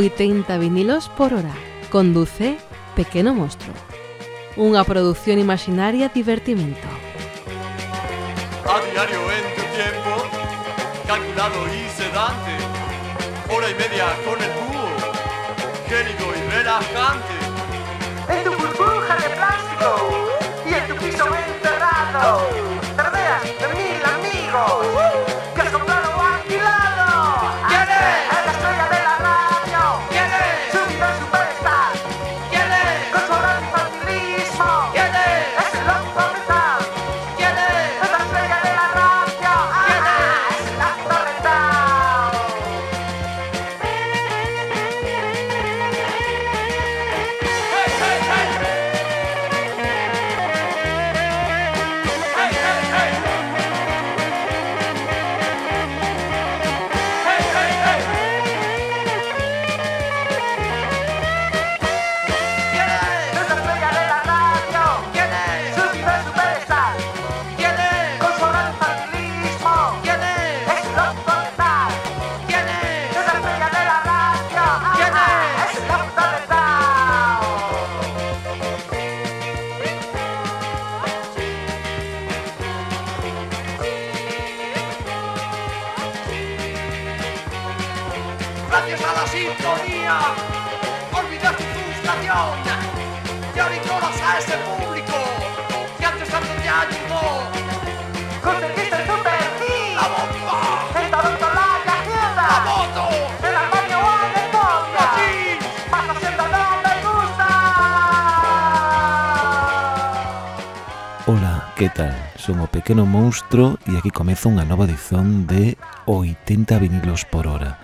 80 vinilos por hora. Conduce Pequeno Monstro. Unha produción imaginaria divertimento. son o Pequeno Monstro e aquí comeza unha nova edición de 80 vinilos por hora.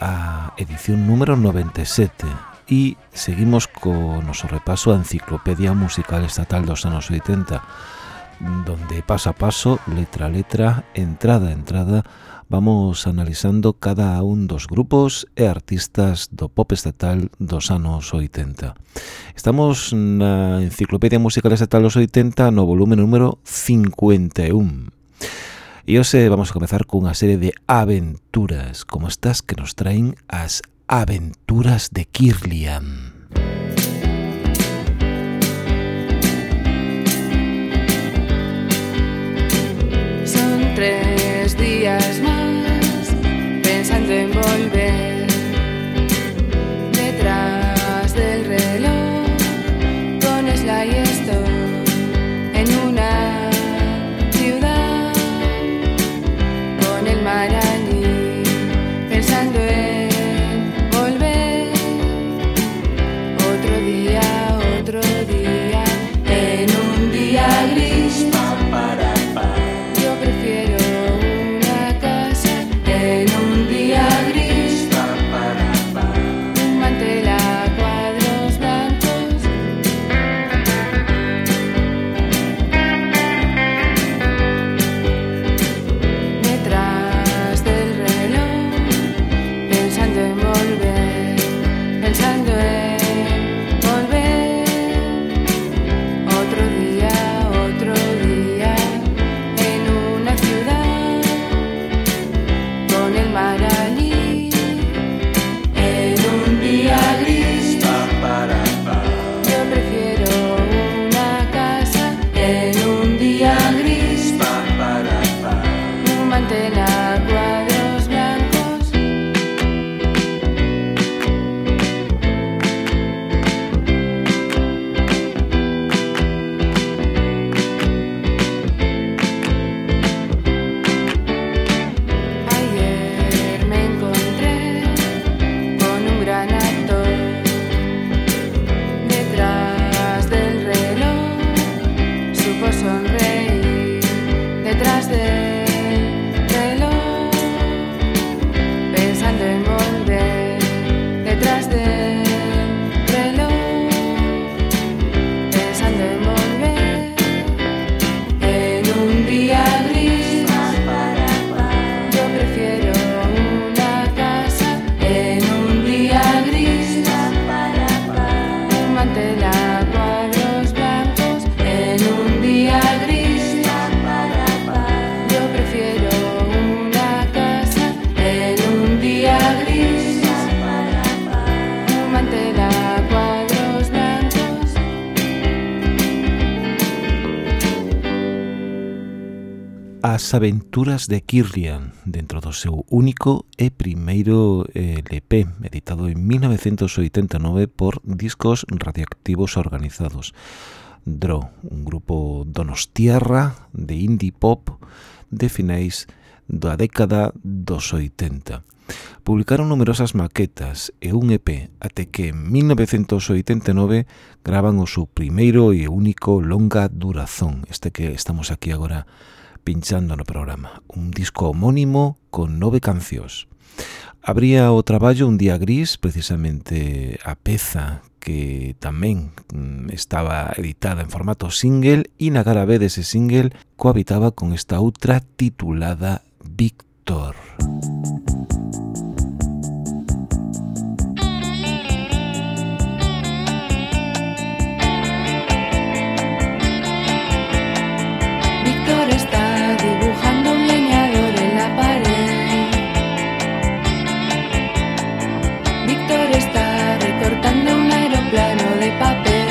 A edición número 97 e seguimos co noso repaso a Enciclopedia Musical Estatal dos anos 80 donde paso a paso, letra a letra, entrada a entrada Vamos analizando cada un dos grupos e artistas do pop estatal dos anos 80. Estamos na Enciclopedia Musical Estatal dos 80 no volumen número 51. E hoxe vamos a comenzar cunha serie de aventuras, como estas que nos traen as aventuras de Kirlian. Son tres envolver. As aventuras de Kirlian dentro do seu único e primeiro eh, LP editado en 1989 por Discos Radioactivos Organizados. Dro, un grupo donostiarra de indie pop de finais da década dos 80 publicaron numerosas maquetas e un EP até que en 1989 graban o seu primeiro e único longa durazón, este que estamos aquí agora pinchando no programa. Un disco homónimo con nove cancións. Abría o traballo un día gris, precisamente a peza que tamén mm, estaba editada en formato single e na cara B dese single cohabitaba con esta outra titulada Víctor. Víctor está papel.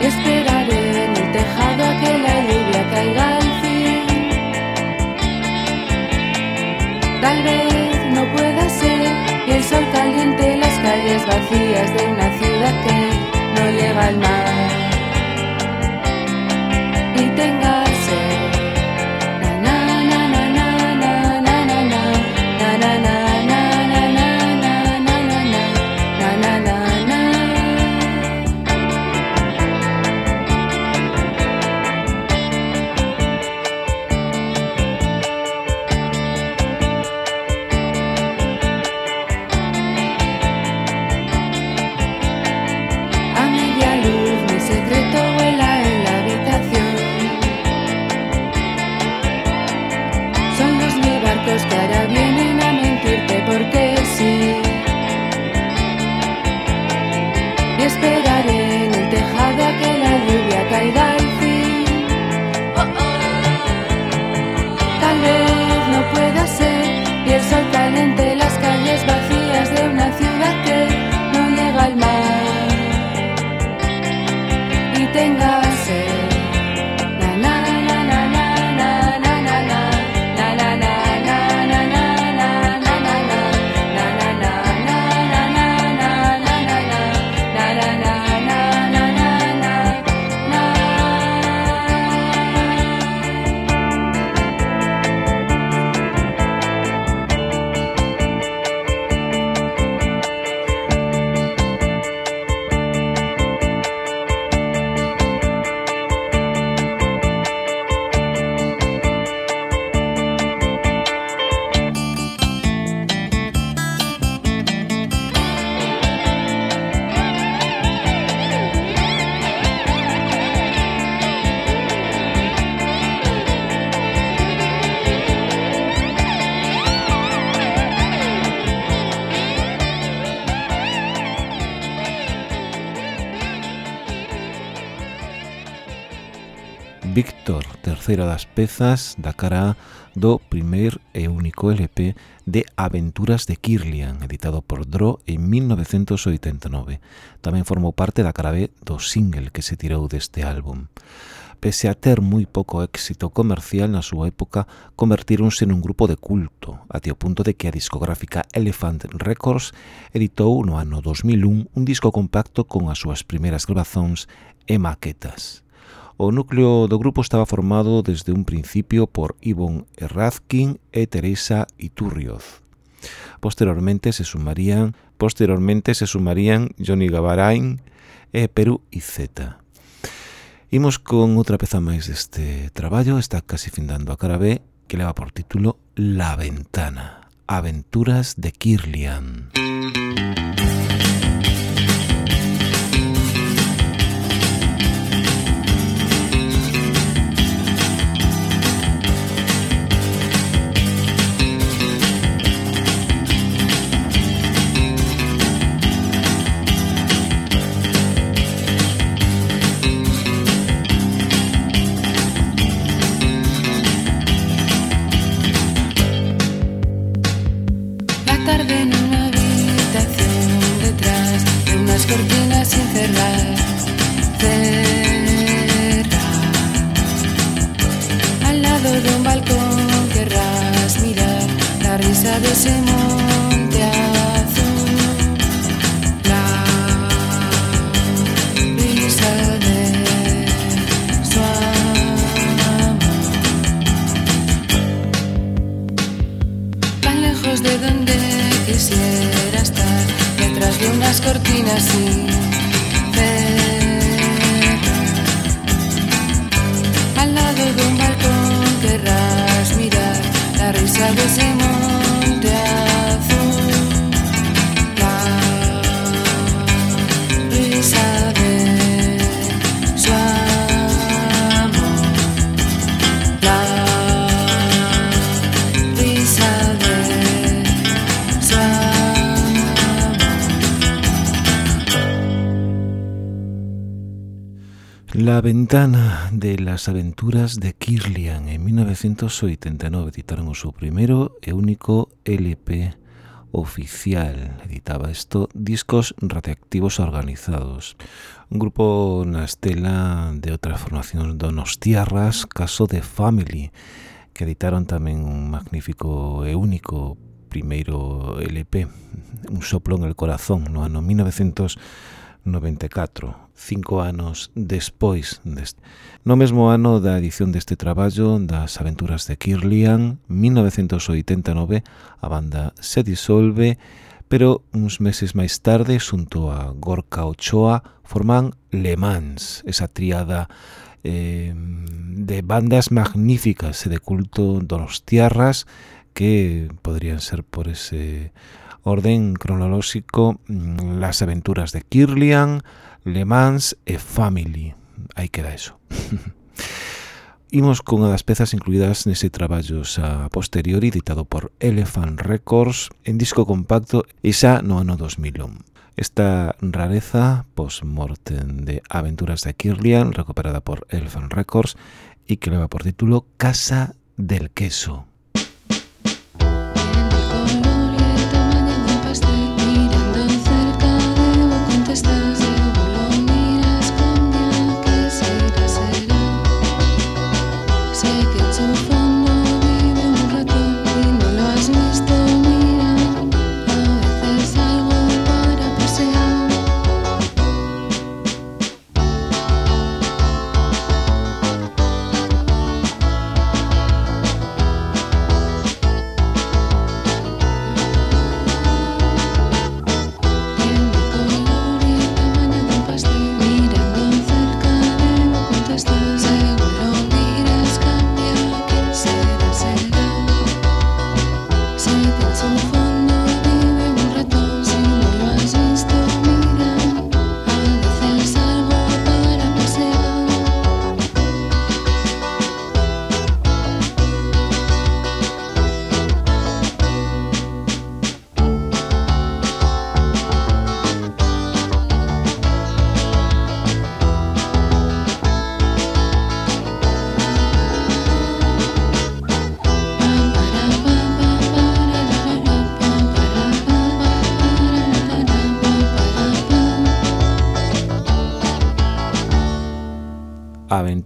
Esperaré en el tejado a que la lluvia caiga al fin. Tal vez no pueda ser el sol caliente las calles vacías de una ciudad que no llega al mar. Víctor, terceira das pezas da cara do primeiro e único LP de Aventuras de Kirlian, editado por Dro en 1989. Tamén formou parte da cara B do single que se tirou deste álbum. Pese a ter moi pouco éxito comercial na súa época, convertíronse nun grupo de culto, até o punto de que a discográfica Elephant Records editou no ano 2001 un disco compacto con as súas primeiras grabazóns e maquetas. O núcleo do grupo estaba formado desde un principio por Ivon Errazkin e Teresa Iturrioz. Posteriormente se sumarían, posteriormente se sumarían Johnny Gavarain e Perú y Z. Imos con outra peza máis deste traballo, está casi findando a cara B, que leva por título La Ventana, Aventuras de Kirlian. Música de ese monte azul. La risa de su amor. Tan lejos de donde quisiera estar, detrás de unas cortinas y ventana de las aventuras de Kirlian en 1989 editaron o seu primeiro e único LP oficial. Editaba isto discos radioactivos organizados. Un grupo na estela de outras formacións donostiarras, caso de Family, que editaron tamén un magnífico e único primeiro LP, Un soplo en el corazón, no ano 1994 cinco anos despois deste. No mesmo ano da edición deste traballo das aventuras de Kirlian, 1989, a banda se disolve, pero uns meses máis tarde, xunto a Gorka Ochoa, forman Le Mans, esa triada eh, de bandas magníficas e de culto dos tierras que podrían ser por ese orden cronolóxico mm, las aventuras de Kirlian, Le Mans e Family. Aí queda eso. Imos con das pezas incluídas nese traballo xa posteriori editado por Elephant Records en disco compacto e xa no ano 2001. Esta rareza post-mortem de Aventuras de Kirlian, recuperada por Elephant Records, y que leva por título Casa del Queso.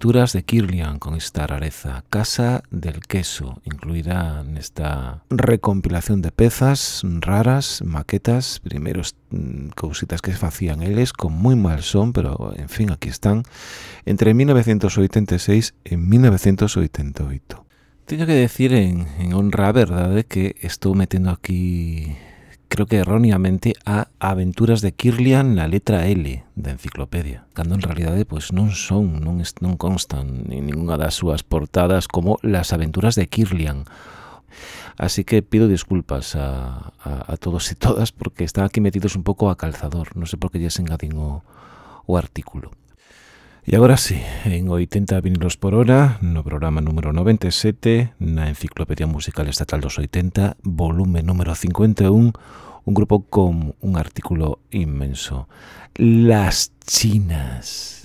De Kirlian con esta rareza. Casa del Queso, incluída nesta recompilación de pezas raras, maquetas, primeiros mm, cousitas que se facían eles con moi mal son, pero en fin, aquí están, entre 1986 e 1988. Teño que decir en, en honra verdade que estou metendo aquí creo que erróneamente, a Aventuras de Kirlian na letra L da enciclopedia, cando en realidade pois non son, non, non constan en ninguna das súas portadas como Las Aventuras de Kirlian. Así que pido disculpas a, a, a todos e todas porque están aquí metidos un pouco a calzador, non sei por que lles engadín o, o artículo. E agora sí, en 80 vinilos por hora, no programa número 97, na Enciclopedia Musical Estatal dos 80, volume número 51, un grupo con un artículo inmenso. Las chinas.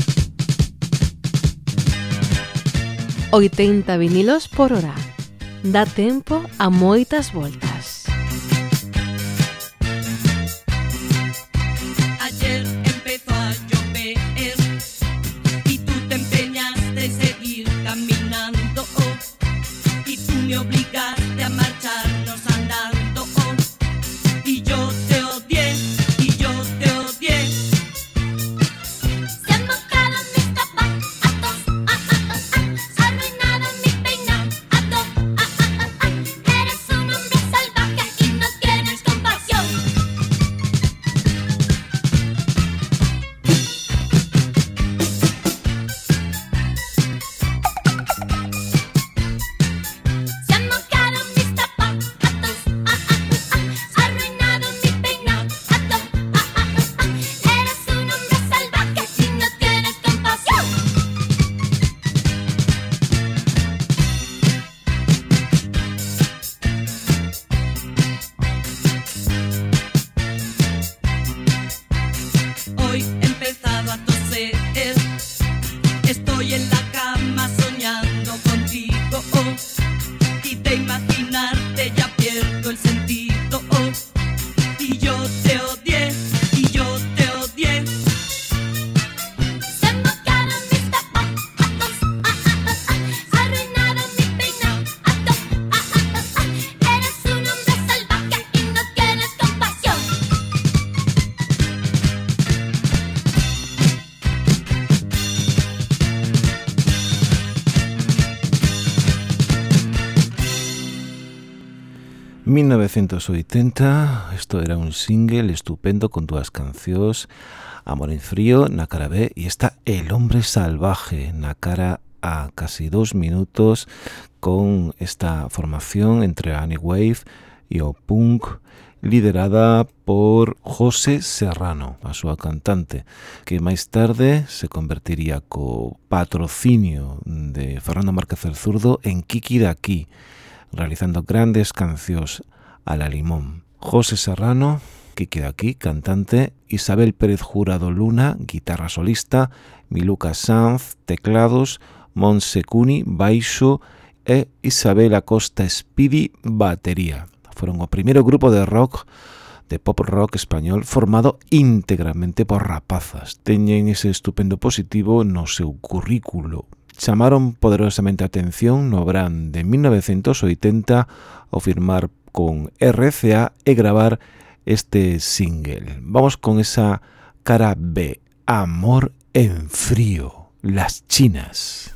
80 vinilos por hora. Dá tempo a moitas voltas. 1980, isto era un single estupendo con dúas cancións, Amor en frío na cara B e está El hombre salvaje na cara A, casi dous minutos con esta formación entre Annie Wave e o punk liderada por José Serrano, a súa cantante, que máis tarde se convertiría co patrocinio de Fernando Márquez el Zurdo en Kiki de Aquí, realizando grandes cancións a la limón. José Serrano, que queda aquí, cantante, Isabel Pérez Jurado Luna, guitarra solista, Miluca Sanz, teclados, Monse Cuni, baixo e Isabel Acosta Speedy, batería. Foron o primeiro grupo de rock de pop rock español formado íntegramente por rapazas. Teñen ese estupendo positivo no seu currículo. Chamaron poderosamente a atención no brand de 1980 ao firmar con RCA e gravar este single. Vamos con esa cara B, Amor en frío, las chinas.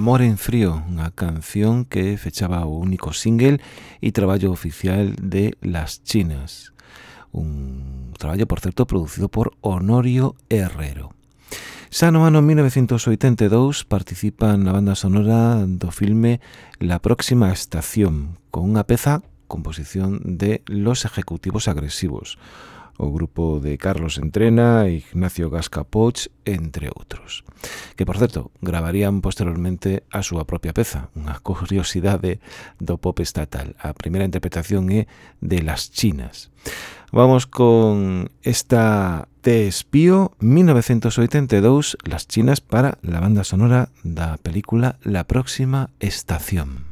Amor en Frío, unha canción que fechaba o único single e traballo oficial de Las Chinas. Un traballo, por certo, producido por Honorio Herrero. Xa no ano 1982 participa na banda sonora do filme La Próxima Estación, con unha peza composición de Los Ejecutivos Agresivos, o grupo de Carlos Entrena, Ignacio Gasca Poch, entre outros. Que, por certo, gravarían posteriormente a súa propia peza, unha curiosidade do pop estatal. A primeira interpretación é de Las Chinas. Vamos con esta Te espío 1982, Las Chinas para la banda sonora da película La próxima estación.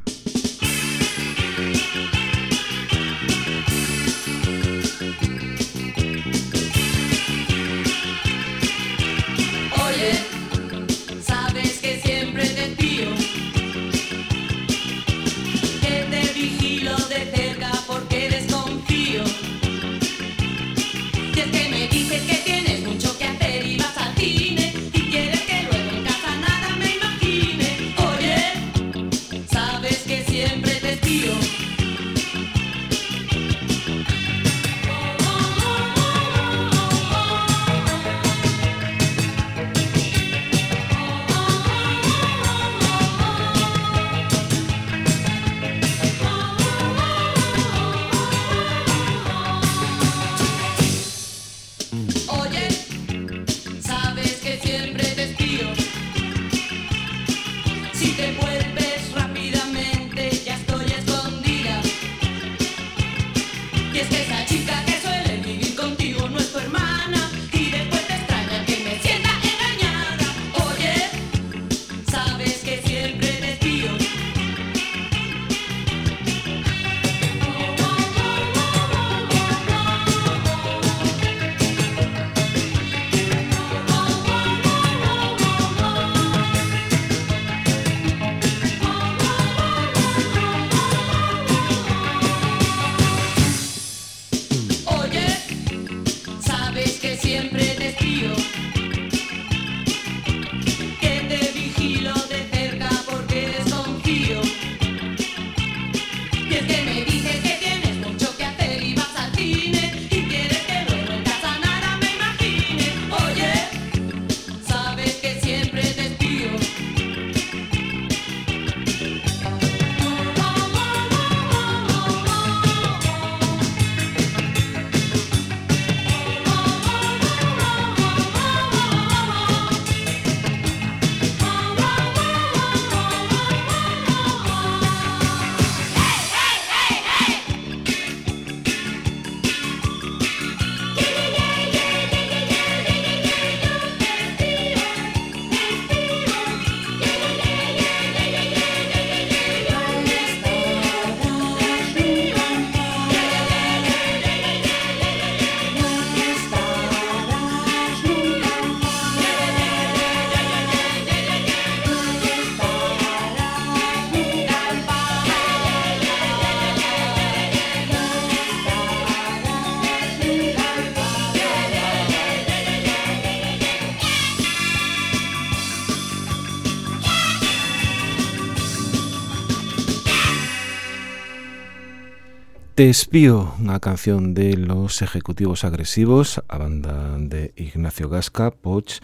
Te espío, unha canción de Los Ejecutivos Agresivos, a banda de Ignacio Gasca, Poch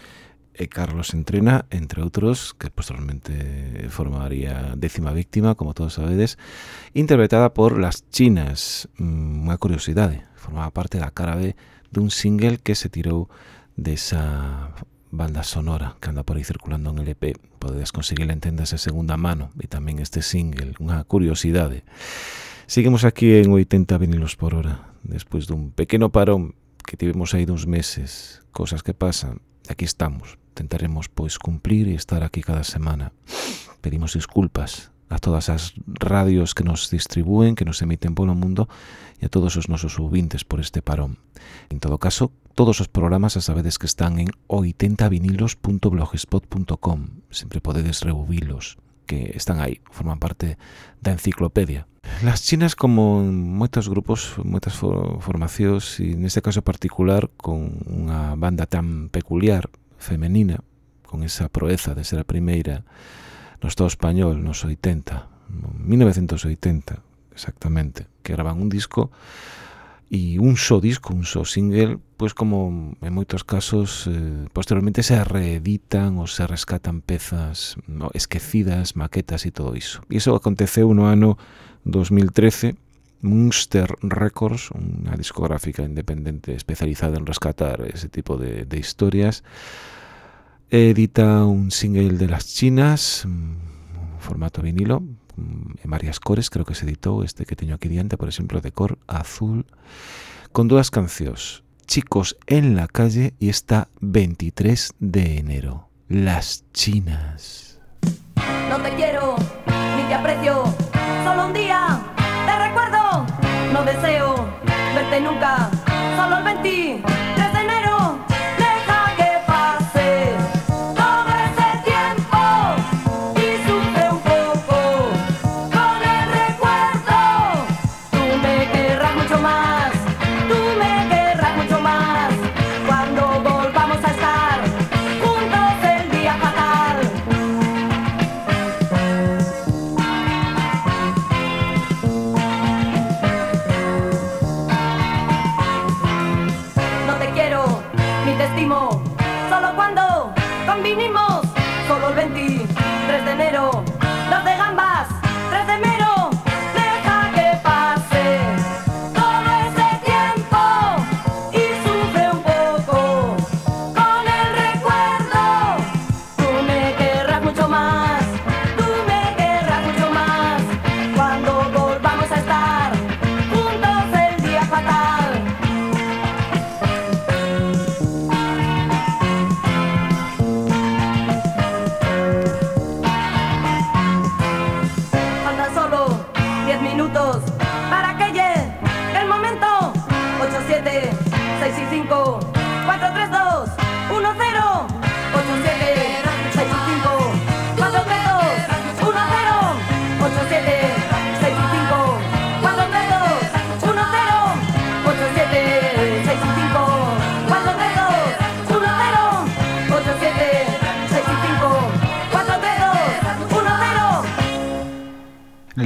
e Carlos Entrena, entre outros, que posteriormente formaría décima víctima, como todos sabedes, interpretada por Las Chinas, mm, unha curiosidade, formaba parte da cara B dun single que se tirou desa banda sonora que anda por aí circulando en LP. Podedes conseguirla entenderse segunda mano e tamén este single, unha curiosidade. Seguimos aquí en 80 vinilos por hora, despois dun pequeno parón que tivemos aí duns meses, cosas que pasan, aquí estamos. Tentaremos pois cumplir e estar aquí cada semana. Pedimos disculpas a todas as radios que nos distribúen, que nos emiten polo mundo e a todos os nosos ouvintes por este parón. En todo caso, todos os programas a sabedes que están en 80vinilos.blogspot.com. Sempre podedes reubilos que están aí, forman parte da enciclopedia Las chinas, como moitos grupos, moitas formacións, e neste caso particular, con unha banda tan peculiar, femenina, con esa proeza de ser a primeira no Estado español nos 80, 1980, exactamente, que graban un disco e un só disco, un só single, pois como en moitos casos eh, posteriormente se reeditan ou se rescatan pezas no, esquecidas, maquetas e todo iso. E iso aconteceu no ano 2013, Munster Records, unha discográfica independente especializada en rescatar ese tipo de, de historias, edita un single de las chinas, mm, formato vinilo, en varias cores, creo que se editou este que teño aquí diante, por exemplo, de cor azul, con dúas cancións, Chicos en la calle y esta 23 de enero, Las Chinas. No te quiero, ni te aprecio solo un día te recuerdo. No deseo verte nunca, solo el 23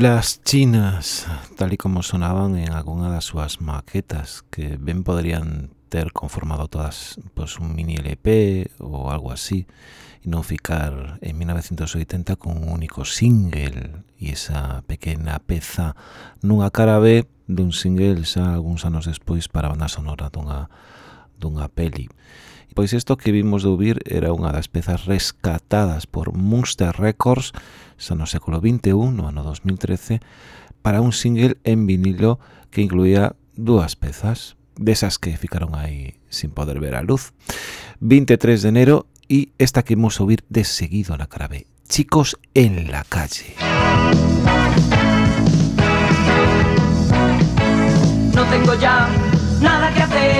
Las chinas, tal y como sonaban en alguna das súas maquetas, que ben poderían ter conformado todas pois, un mini LP ou algo así, e non ficar en 1980 con un único single e esa pequena peza nunha cara B dun single xa algúns anos despois para a banda sonora dunha, dunha peli. Pois isto que vimos de ouvir era unha das pezas rescatadas por Monster Records xa no século XXI, no ano 2013, para un single en vinilo que incluía dúas pezas, desas que ficaron aí sin poder ver a luz. 23 de enero y esta que hemos oír de seguido a la cara B. Chicos en la calle. No tengo ya nada que hacer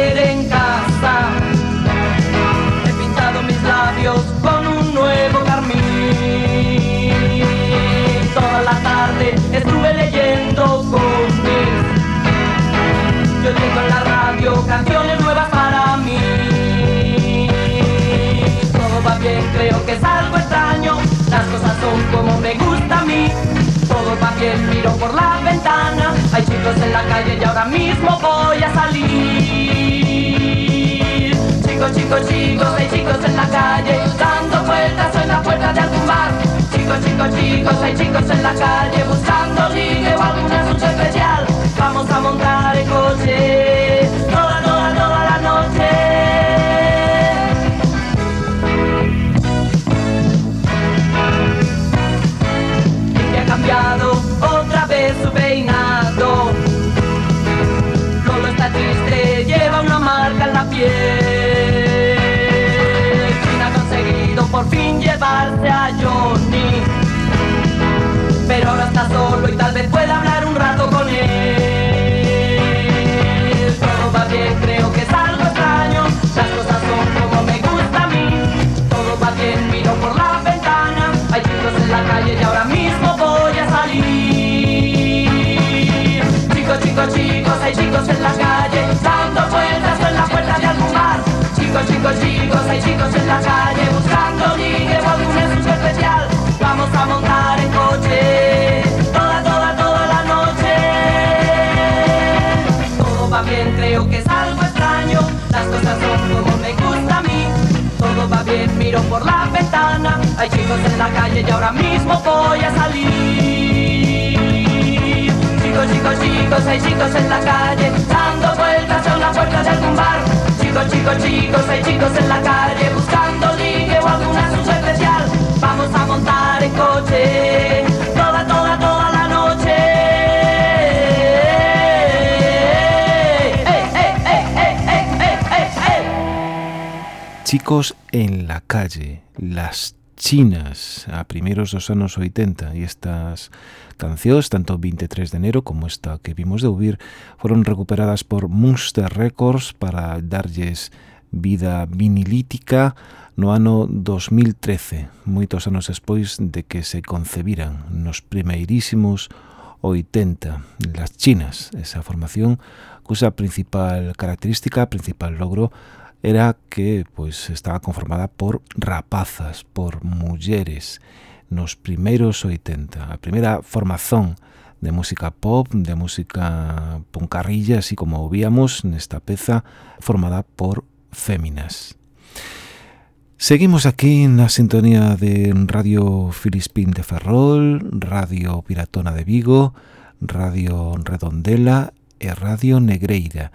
Las cosas son como me gusta a mí. Todo va bien, miro por la ventana. Hay chicos en la calle y ahora mismo voy a salir. Chicos, chicos, chicos, hay chicos en la calle dando vueltas en la puerta de algún bar. Chicos, chicos, chicos, hay chicos en la calle buscando Chicos, chicos, hay chicos en la calle buscando ligue o algún excusa especial. Vamos a montar en coche toda, toda, toda la noche. Todo va bien, creo que es algo extraño. Las cosas son como me gusta a mí. Todo va bien, miro por la ventana. Hay chicos en la calle y ahora mismo voy a salir. Chicos, chicos, chicos, hay chicos en la calle dando vueltas a una puerta de algún bar. Chicos, chicos, chicos, hay chicos en la calle buscando ligue o alguna asunto especial. Vamos a montar en coche toda, toda, toda la noche. ¡Ey, ey, ey, ey, ey, ey, ey, ey! Chicos en la calle, las chinas a primeiros dos anos 80 e estas cancións, tanto 23 de enero como esta que vimos de ouvir, foron recuperadas por Monster Records para darlles vida vinilítica no ano 2013, moitos anos despois de que se concebiran nos primeirísimos 80. Las Chinas, esa formación cusa principal característica, principal logro, era que pois estaba conformada por rapazas, por mulleres nos primeiros 80. A primeira formación de música pop, de música puncarrilla, así como víamos nesta peza, formada por féminas. Seguimos aquí na sintonía de Radio Filispín de Ferrol, Radio Piratona de Vigo, Radio Redondela e Radio Negreira.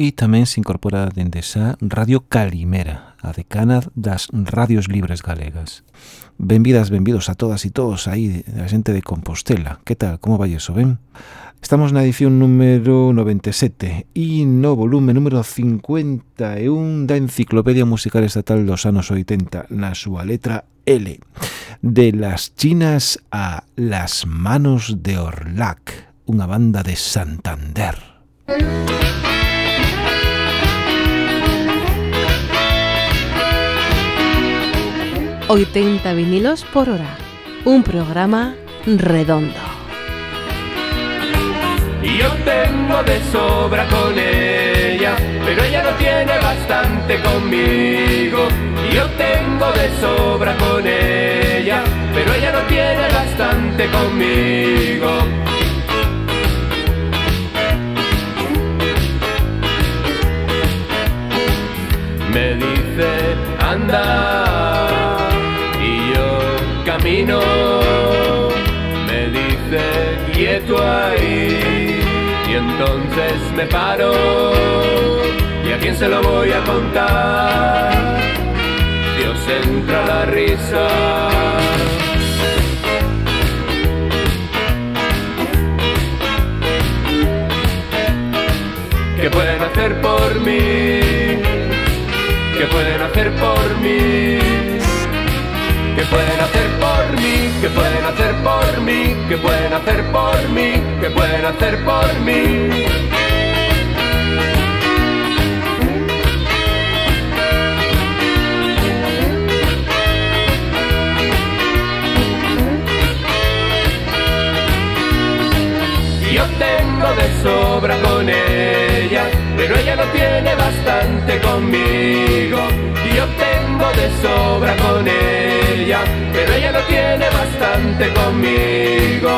E tamén se incorpora dende xa Radio Calimera, a decana das radios libres galegas. Benvidas, benvidos a todas e todos aí, a xente de Compostela. Que tal? Como vai eso, ben? Estamos na edición número 97 e no volume número 51 da Enciclopedia Musical Estatal dos anos 80 na súa letra L De las chinas a las manos de Orlac, unha banda de Santander. Música 80 vinilos por hora. Un programa redondo. Yo tengo de sobra con ella, pero ella no tiene bastante conmigo. Yo tengo de sobra con ella, pero ella no tiene bastante conmigo. Me dice, anda, Me dice, quieto ahí, y entonces me paro. ¿Y a quién se lo voy a contar? Dios entra la risa. ¿Qué pueden hacer por mí? ¿Qué pueden hacer por mí? ¿Qué pueden hacer por mí? ¿Qué pueden hacer por mí? ¿Qué pueden hacer por mí? ¿Qué pueden hacer por mí? Yo tengo de sobra con ella, pero ella no tiene bastante conmigo. Yo tengo de sobra con ella, pero ella no tiene bastante conmigo.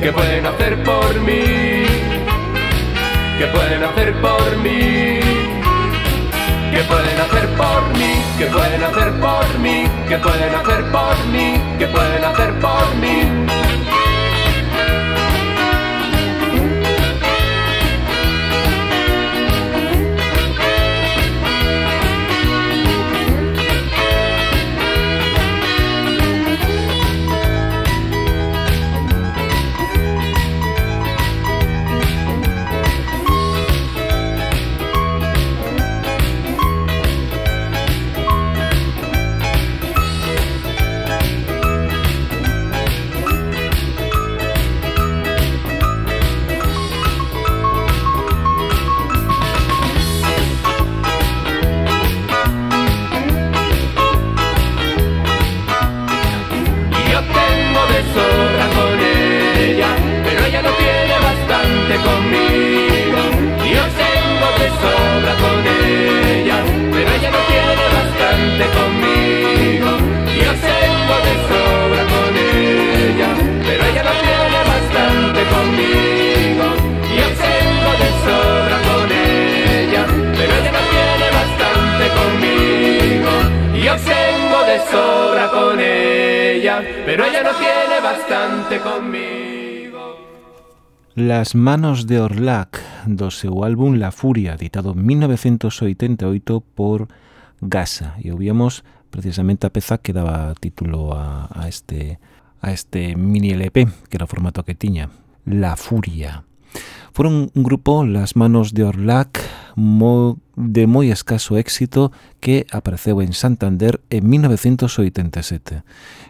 ¿Qué pueden hacer por mí? ¿Qué pueden hacer por mí? ¿Qué pueden hacer por mí? ¿Qué pueden hacer por mí? ¿Qué pueden hacer por mí? ¿Qué pueden hacer por mí? Manos de Orlac do seu álbum La Furia, editado en 1988 por Gasa. E ouvíamos precisamente a peza que daba título a, a este a este mini LP, que era o formato que tiña, La Furia. Foron un grupo, Las Manos de Orlac, mo de moi escaso éxito que apareceu en Santander en 1987.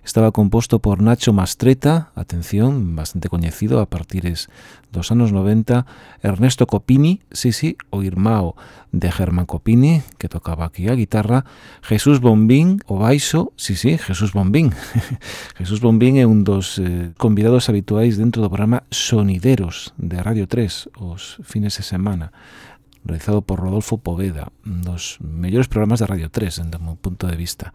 Estaba composto por Nacho Mastreta, atención, bastante coñecido a partires dos anos 90, Ernesto Copini, sí, sí, o irmão de Germán Copini, que tocaba aquí a guitarra, Jesús Bombín, o baixo, sí, sí, Jesús Bombín. Jesús Bombín é un dos eh, convidados habituais dentro do programa Sonideros de Radio 3, os fines de semana realizado por Rodolfo Poveda, un dos mellores programas de Radio 3, en meu punto de vista.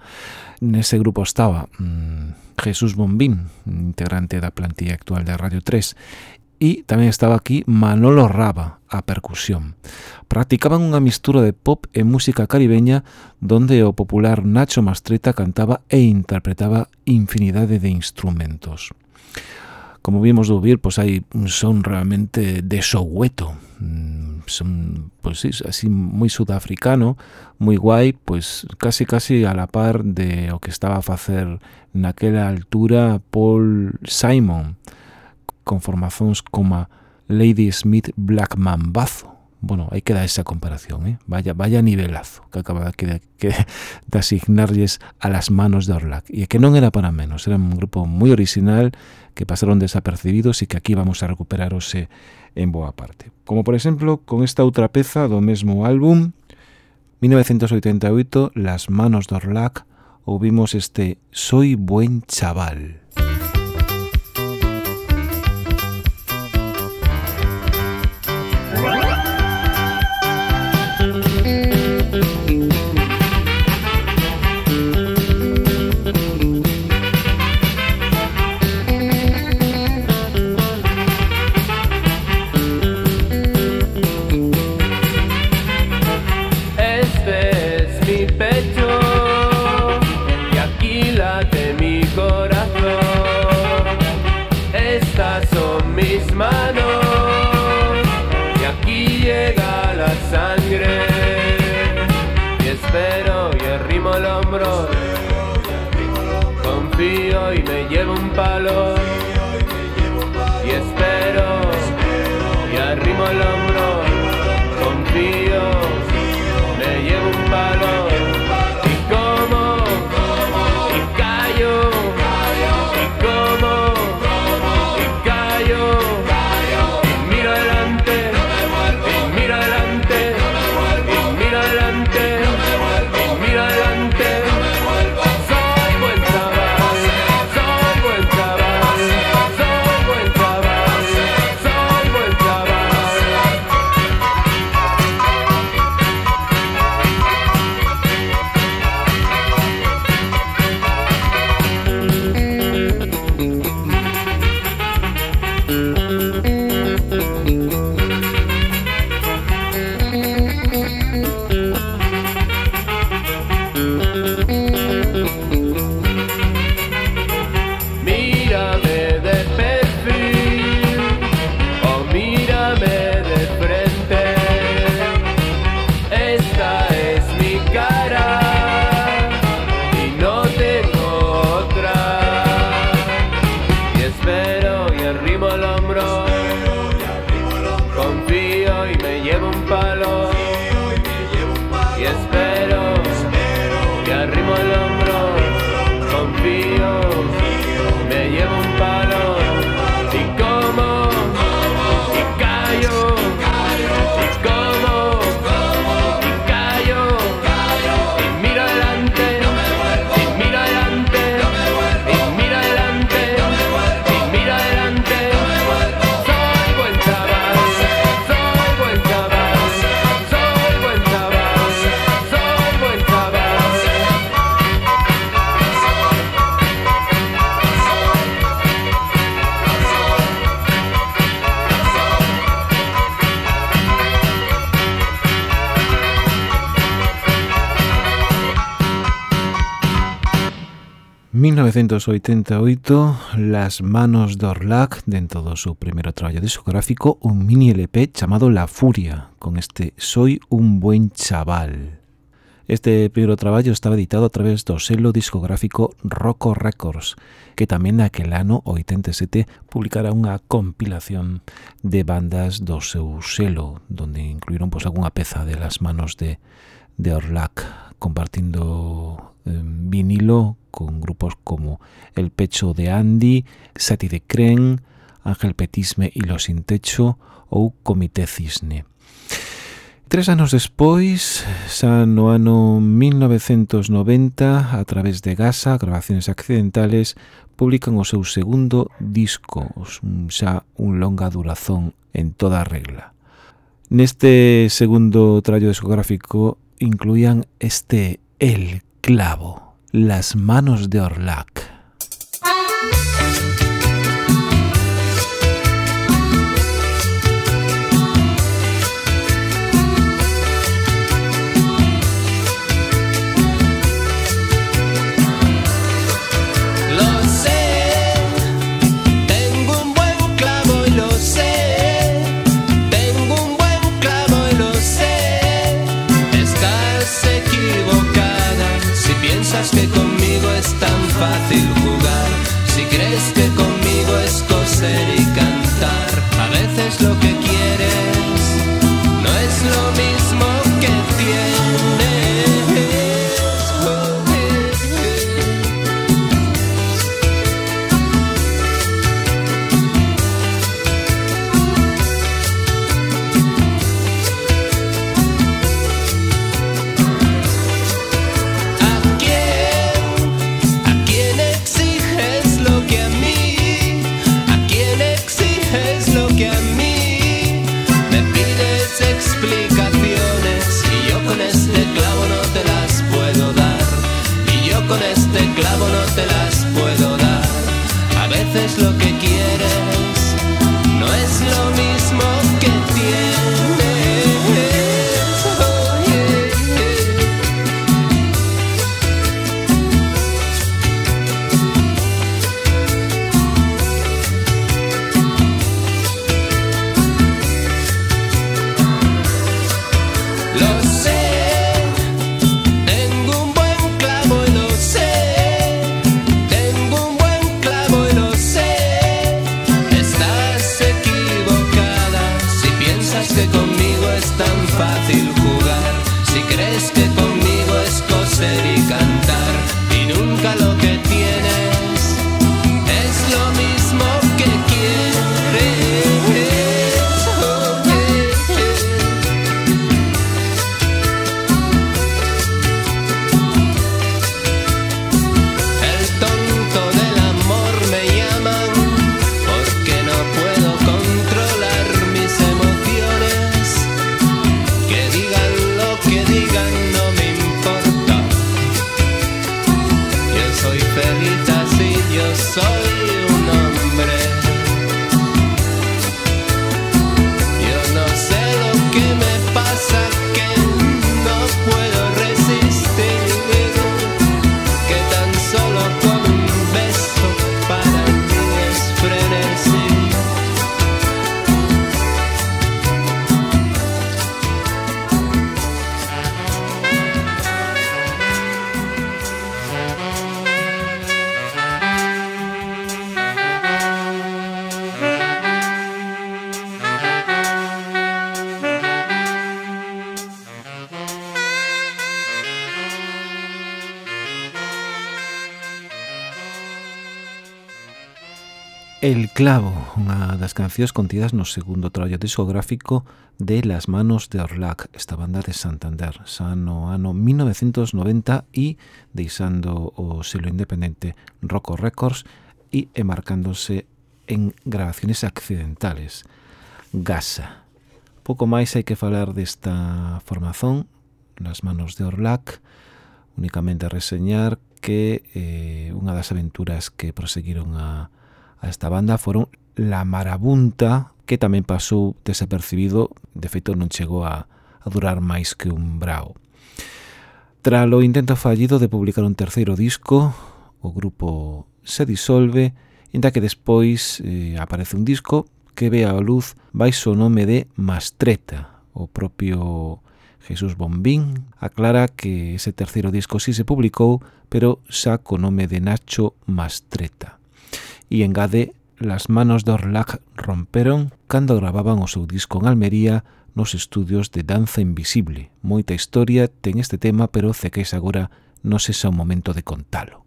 Nese grupo estaba mmm, Jesús Bombín, integrante da plantilla actual da Radio 3, e tamén estaba aquí Manolo Raba, a percusión. Practicaban unha mistura de pop e música caribeña donde o popular Nacho Mastreta cantaba e interpretaba infinidade de instrumentos. Como vimos de pois hai un son realmente de Soweto, son, pois sí, así moi sudafricano, moi guai, pois casi casi a la par de o que estaba a facer naquela altura Paul Simon, con formacións como Lady Smith Black Mambazo. Bueno, hai que dar esa comparación, eh? Vaya, vaya nivelazo que acaba de, que, de asignarlles a las manos de Orlac. E que non era para menos, era un grupo moi original que pasaron desapercibidos e que aquí vamos a recuperarose en boa parte. Como, por exemplo, con esta outra peza do mesmo álbum, 1988, Las manos de Orlac, ouvimos este Soy buen chaval. 1988, Las Manos d'Orlac, dentro do seu primeiro traballo discográfico, un mini LP chamado La Furia, con este Soy un buen chaval. Este primeiro traballo estaba editado a través do selo discográfico Rocco Records, que tamén naquel ano 87 publicara unha compilación de bandas do seu selo, donde incluíron pois, algunha peza de Las Manos de, de Orlac, compartindo vinilo con grupos como El Pecho de Andy, Sati de Cren, Ángel Petisme y Los Sin Techo ou Comité Cisne. Tres anos despois, xa no ano 1990, a través de Gasa, Grabaciones Accidentales, publican o seu segundo disco, xa un longa durazón en toda regla. Neste segundo trallo discográfico incluían este El Clavo, Las manos de Orlac. es lo you. feliz sin your sorrow. Esclavo, unha das cancións contidas no segundo traballo discográfico de Las Manos de Orlac, esta banda de Santander, xa no ano 1990 e deixando o selo independente Rocco Records e emarcándose en grabaciones accidentales. Gasa. Pouco máis hai que falar desta formación, Las Manos de Orlac, únicamente reseñar que eh, unha das aventuras que proseguiron a a esta banda foron La Marabunta, que tamén pasou desapercibido, de feito non chegou a, a durar máis que un brao. Tras o intento fallido de publicar un terceiro disco, o grupo se disolve, inda que despois eh, aparece un disco que ve a luz baixo o nome de Mastreta, o propio Jesús Bombín aclara que ese terceiro disco sí se publicou, pero xa co nome de Nacho Mastreta e engade Las manos de Orlac romperon cando gravaban o seu disco en Almería nos estudios de Danza Invisible. Moita historia ten este tema, pero cequeis agora non se xa o momento de contalo.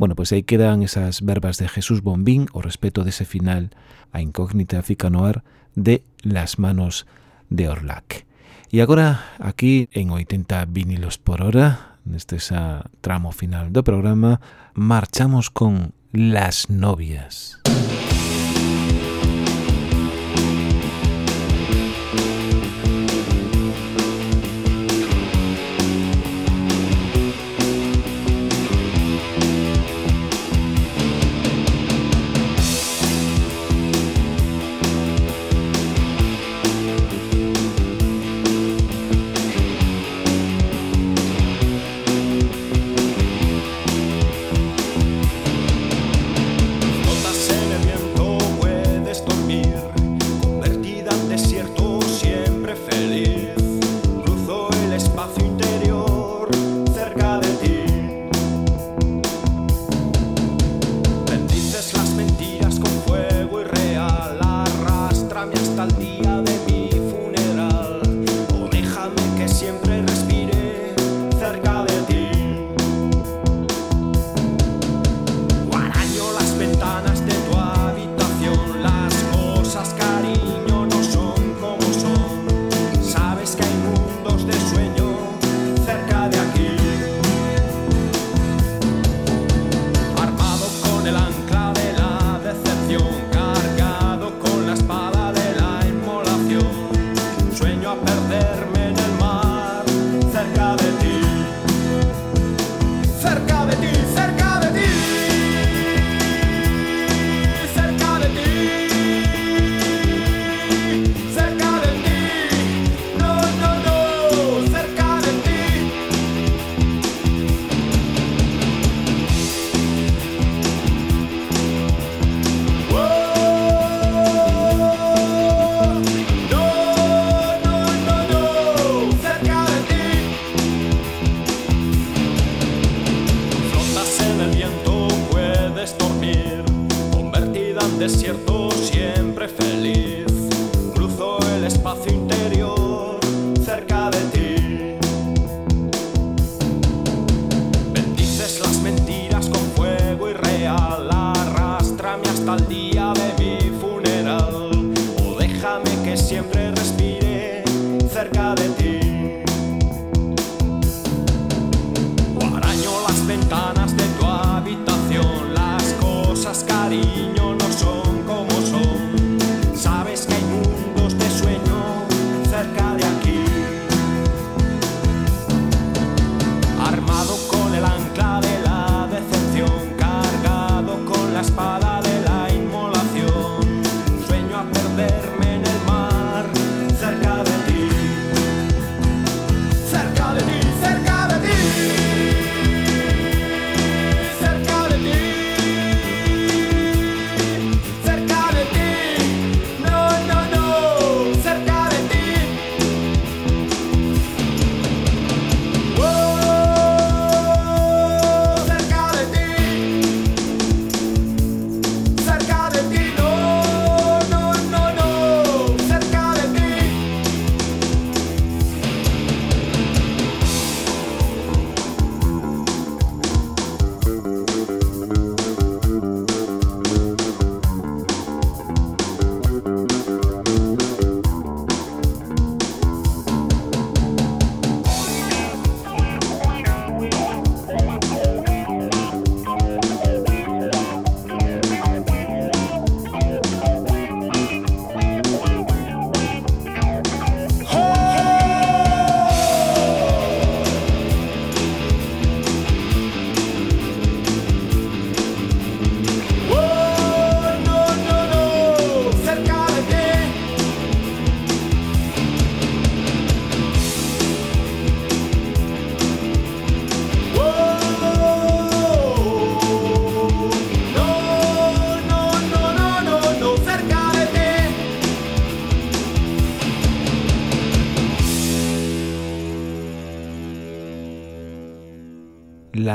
Bueno, pois aí quedan esas verbas de Jesús Bombín o respeto dese final a incógnita fica no ar de Las manos de Orlac. E agora, aquí en 80 vinilos por hora, neste xa tramo final do programa, marchamos con Las novias.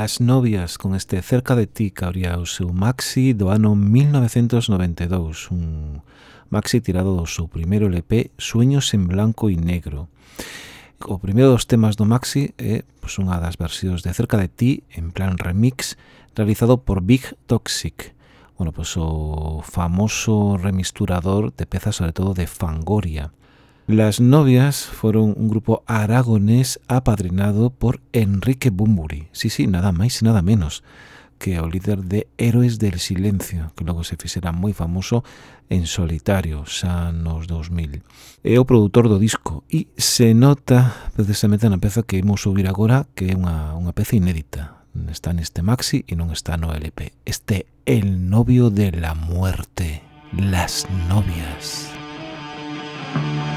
As novias con este Cerca de ti que abría o seu maxi do ano 1992, un maxi tirado do seu primeiro LP Sueños en Blanco e Negro. O primeiro dos temas do maxi é pois, unha das versións de Cerca de ti en plan remix realizado por Big Toxic, bueno, pois, o famoso remisturador de pezas sobre todo de Fangoria. Las novias foron un grupo aragonés apadrinado por Enrique Bumburi. Sí, sí, nada máis e nada menos que o líder de Héroes del Silencio, que logo se fixera moi famoso en solitario, xa nos 2000. É o produtor do disco e se nota precisamente na peza que imos subir agora, que é unha, unha peza inédita. Está neste maxi e non está no LP. Este El novio de la muerte, Las novias. Thank you.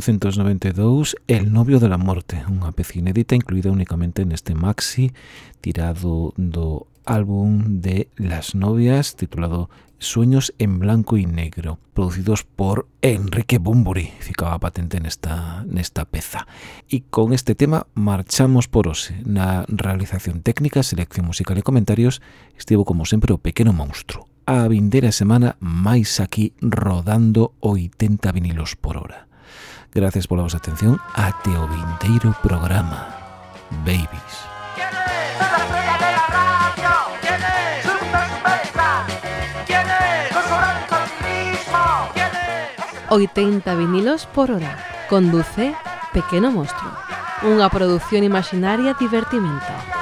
1992, El novio de la morte, unha peza inédita incluída únicamente neste maxi tirado do álbum de Las novias titulado Sueños en blanco y negro, producidos por Enrique Bumburi, ficaba patente nesta, nesta peza. E con este tema marchamos por ose Na realización técnica, selección musical e comentarios, estivo como sempre o pequeno monstruo A vindeira semana máis aquí rodando 80 vinilos por hora. Gracias pola vosa atención Ate o vinteiro programa Babies. Oitenta vinilos por hora. Conduce Pequeno Monstruo Unha produción imaginaria divertimento.